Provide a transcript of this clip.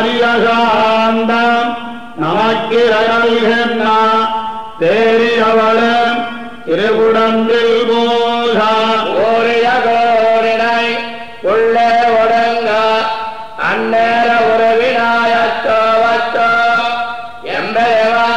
மாரியகாந்தம் நமக்கிரையல்கண்ணா தேரியவள திருகுடந்தில் போகா. ஓரிய கோரினை உள்ளே ஒடுங்க. அந்நேர உறவினாயத்தோ வத்தோ எம்பெருமா